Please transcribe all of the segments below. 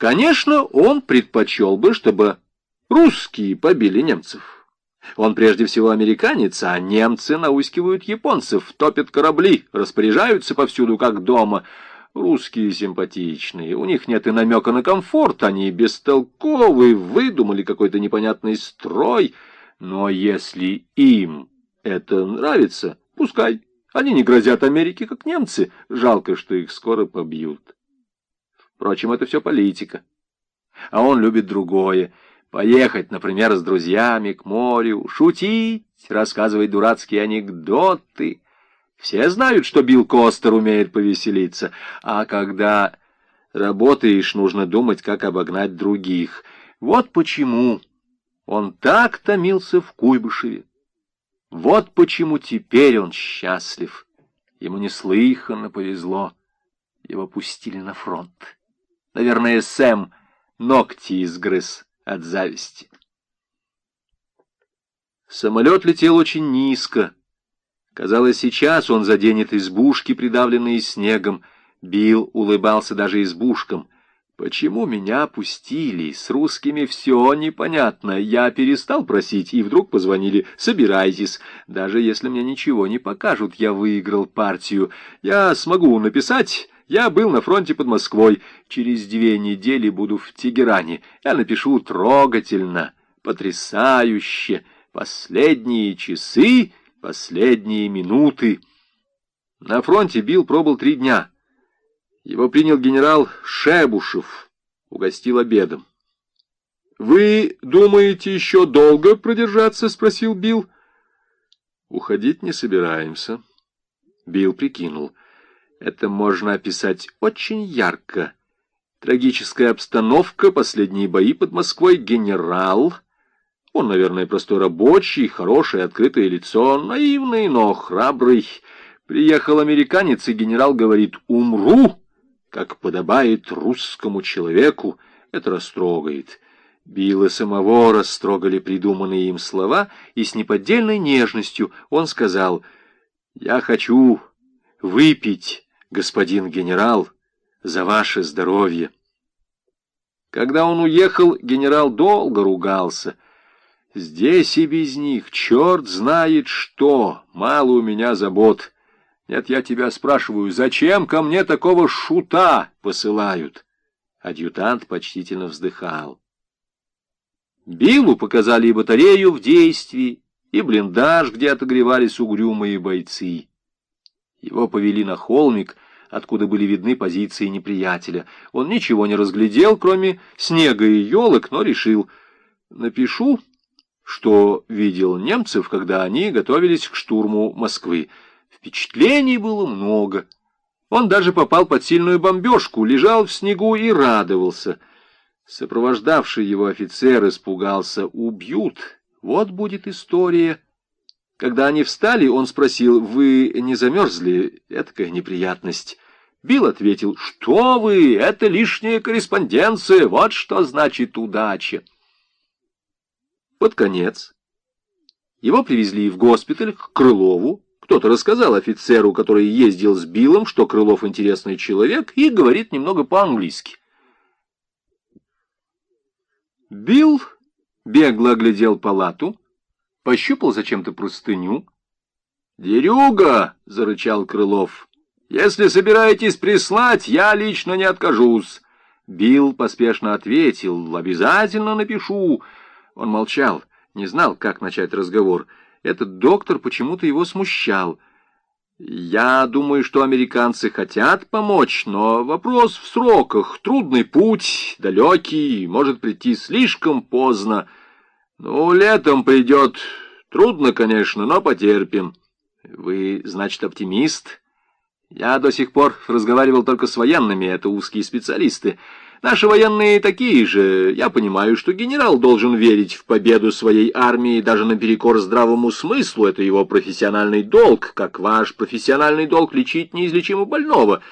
Конечно, он предпочел бы, чтобы русские побили немцев. Он прежде всего американец, а немцы наускивают японцев, топят корабли, распоряжаются повсюду, как дома. Русские симпатичные, у них нет и намека на комфорт, они бестолковые, выдумали какой-то непонятный строй. Но если им это нравится, пускай. Они не грозят Америке, как немцы. Жалко, что их скоро побьют. Впрочем, это все политика. А он любит другое. Поехать, например, с друзьями к морю, шутить, рассказывать дурацкие анекдоты. Все знают, что Билл Костер умеет повеселиться. А когда работаешь, нужно думать, как обогнать других. Вот почему он так томился в Куйбышеве. Вот почему теперь он счастлив. Ему неслыханно повезло. Его пустили на фронт. Наверное, Сэм ногти изгрыз от зависти. Самолет летел очень низко. Казалось, сейчас он заденет избушки, придавленные снегом. Билл улыбался даже избушкам. Почему меня пустили? С русскими все непонятно. Я перестал просить, и вдруг позвонили «Собирайтесь». Даже если мне ничего не покажут, я выиграл партию. Я смогу написать я был на фронте под Москвой. Через две недели буду в Тегеране. Я напишу трогательно, потрясающе. Последние часы, последние минуты. На фронте Билл пробыл три дня. Его принял генерал Шебушев, угостил обедом. «Вы думаете еще долго продержаться?» — спросил Билл. «Уходить не собираемся». Билл прикинул — это можно описать очень ярко. Трагическая обстановка, последние бои под Москвой, генерал. Он, наверное, простой рабочий, хорошее, открытое лицо, наивный, но храбрый. Приехал американец, и генерал говорит «умру», как подобает русскому человеку. Это растрогает. Билла самого растрогали придуманные им слова, и с неподдельной нежностью он сказал «Я хочу выпить» господин генерал, за ваше здоровье. Когда он уехал, генерал долго ругался. Здесь и без них, черт знает что, мало у меня забот. Нет, я тебя спрашиваю, зачем ко мне такого шута посылают? Адъютант почтительно вздыхал. Биллу показали и батарею в действии, и блиндаж, где отогревались угрюмые бойцы. Его повели на холмик, откуда были видны позиции неприятеля. Он ничего не разглядел, кроме снега и елок, но решил, напишу, что видел немцев, когда они готовились к штурму Москвы. Впечатлений было много. Он даже попал под сильную бомбежку, лежал в снегу и радовался. Сопровождавший его офицер испугался. «Убьют! Вот будет история!» Когда они встали, он спросил, «Вы не замерзли? Этакая неприятность». Билл ответил, «Что вы? Это лишняя корреспонденция. Вот что значит удача». Под конец его привезли в госпиталь к Крылову. Кто-то рассказал офицеру, который ездил с Биллом, что Крылов интересный человек и говорит немного по-английски. Билл бегло оглядел палату, пощупал зачем-то простыню. «Дерюга!» — зарычал Крылов. «Если собираетесь прислать, я лично не откажусь». Билл поспешно ответил. «Обязательно напишу». Он молчал, не знал, как начать разговор. Этот доктор почему-то его смущал. «Я думаю, что американцы хотят помочь, но вопрос в сроках. Трудный путь, далекий, может прийти слишком поздно». Ну, летом придет. Трудно, конечно, но потерпим. Вы, значит, оптимист? Я до сих пор разговаривал только с военными, это узкие специалисты. Наши военные такие же. Я понимаю, что генерал должен верить в победу своей армии даже наперекор здравому смыслу. Это его профессиональный долг, как ваш профессиональный долг лечить неизлечимо больного.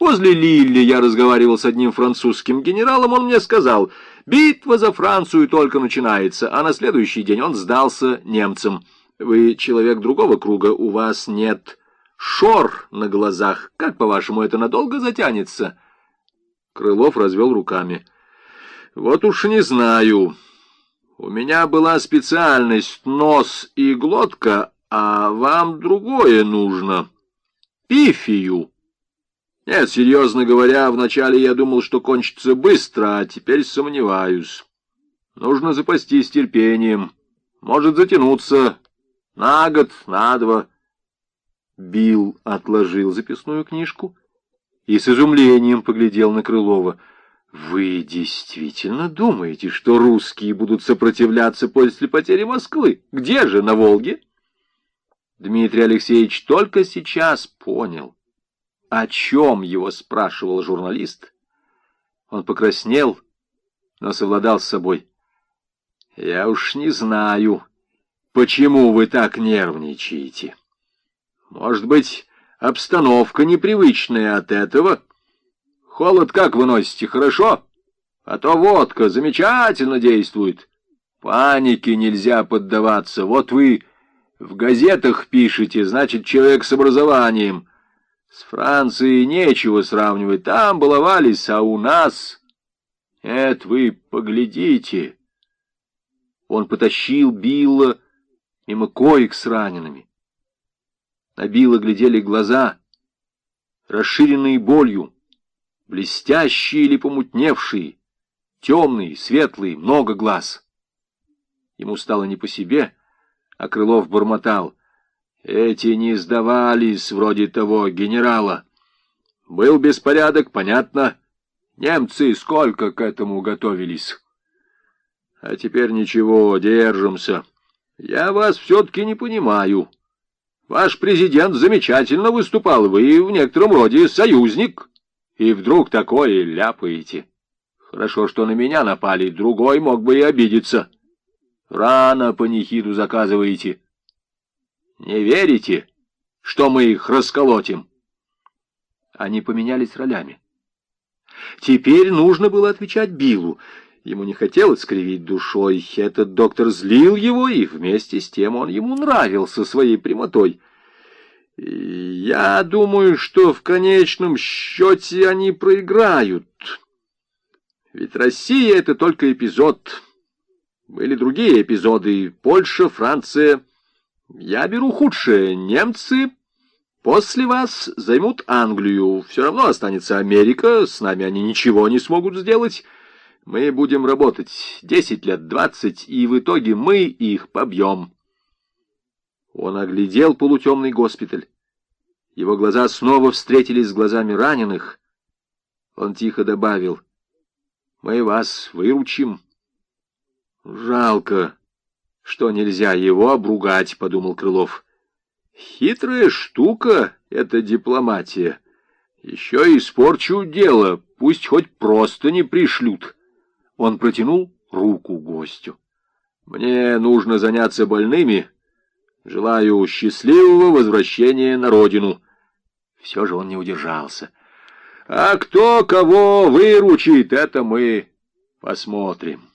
Возле Лилли я разговаривал с одним французским генералом, он мне сказал... Битва за Францию только начинается, а на следующий день он сдался немцам. Вы человек другого круга, у вас нет шор на глазах. Как, по-вашему, это надолго затянется?» Крылов развел руками. Вот уж не знаю. У меня была специальность нос и глотка, а вам другое нужно. Пифию. Нет, серьезно говоря, вначале я думал, что кончится быстро, а теперь сомневаюсь. Нужно запастись терпением. Может затянуться на год, на два. Билл отложил записную книжку и с изумлением поглядел на Крылова. «Вы действительно думаете, что русские будут сопротивляться после потери Москвы? Где же, на Волге?» Дмитрий Алексеевич только сейчас понял, о чем его спрашивал журналист. Он покраснел, но совладал с собой. «Я уж не знаю, почему вы так нервничаете. Может быть, обстановка непривычная от этого? Холод как вы носите, хорошо? А то водка замечательно действует. Панике нельзя поддаваться. Вот вы в газетах пишете, значит, человек с образованием. С Францией нечего сравнивать, там баловались, а у нас... Это вы поглядите. Он потащил Билла мимо коек с ранеными. На Билла глядели глаза, расширенные болью, блестящие или помутневшие, темные, светлые, много глаз. Ему стало не по себе, а Крылов бормотал. Эти не сдавались, вроде того генерала. Был беспорядок, понятно. Немцы сколько к этому готовились. А теперь ничего, держимся. Я вас все-таки не понимаю. Ваш президент замечательно выступал, вы в некотором роде союзник. И вдруг такое ляпаете. Хорошо, что на меня напали, другой мог бы и обидеться. Рано панихиду заказываете. Не верите, что мы их расколотим? Они поменялись ролями. Теперь нужно было отвечать Биллу. Ему не хотелось скривить душой. Этот доктор злил его, и вместе с тем он ему нравился своей прямотой. Я думаю, что в конечном счете они проиграют. Ведь Россия — это только эпизод. Были другие эпизоды. Польша, Франция. Я беру худшее. Немцы после вас займут Англию. Все равно останется Америка. С нами они ничего не смогут сделать. Мы будем работать десять лет, двадцать, и в итоге мы их побьем. Он оглядел полутемный госпиталь. Его глаза снова встретились с глазами раненых. Он тихо добавил, «Мы вас выручим». «Жалко, что нельзя его обругать», — подумал Крылов. «Хитрая штука — это дипломатия. Еще испорчу дело, пусть хоть просто не пришлют». Он протянул руку гостю. «Мне нужно заняться больными. Желаю счастливого возвращения на родину». Все же он не удержался. «А кто кого выручит, это мы посмотрим».